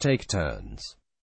Take turns.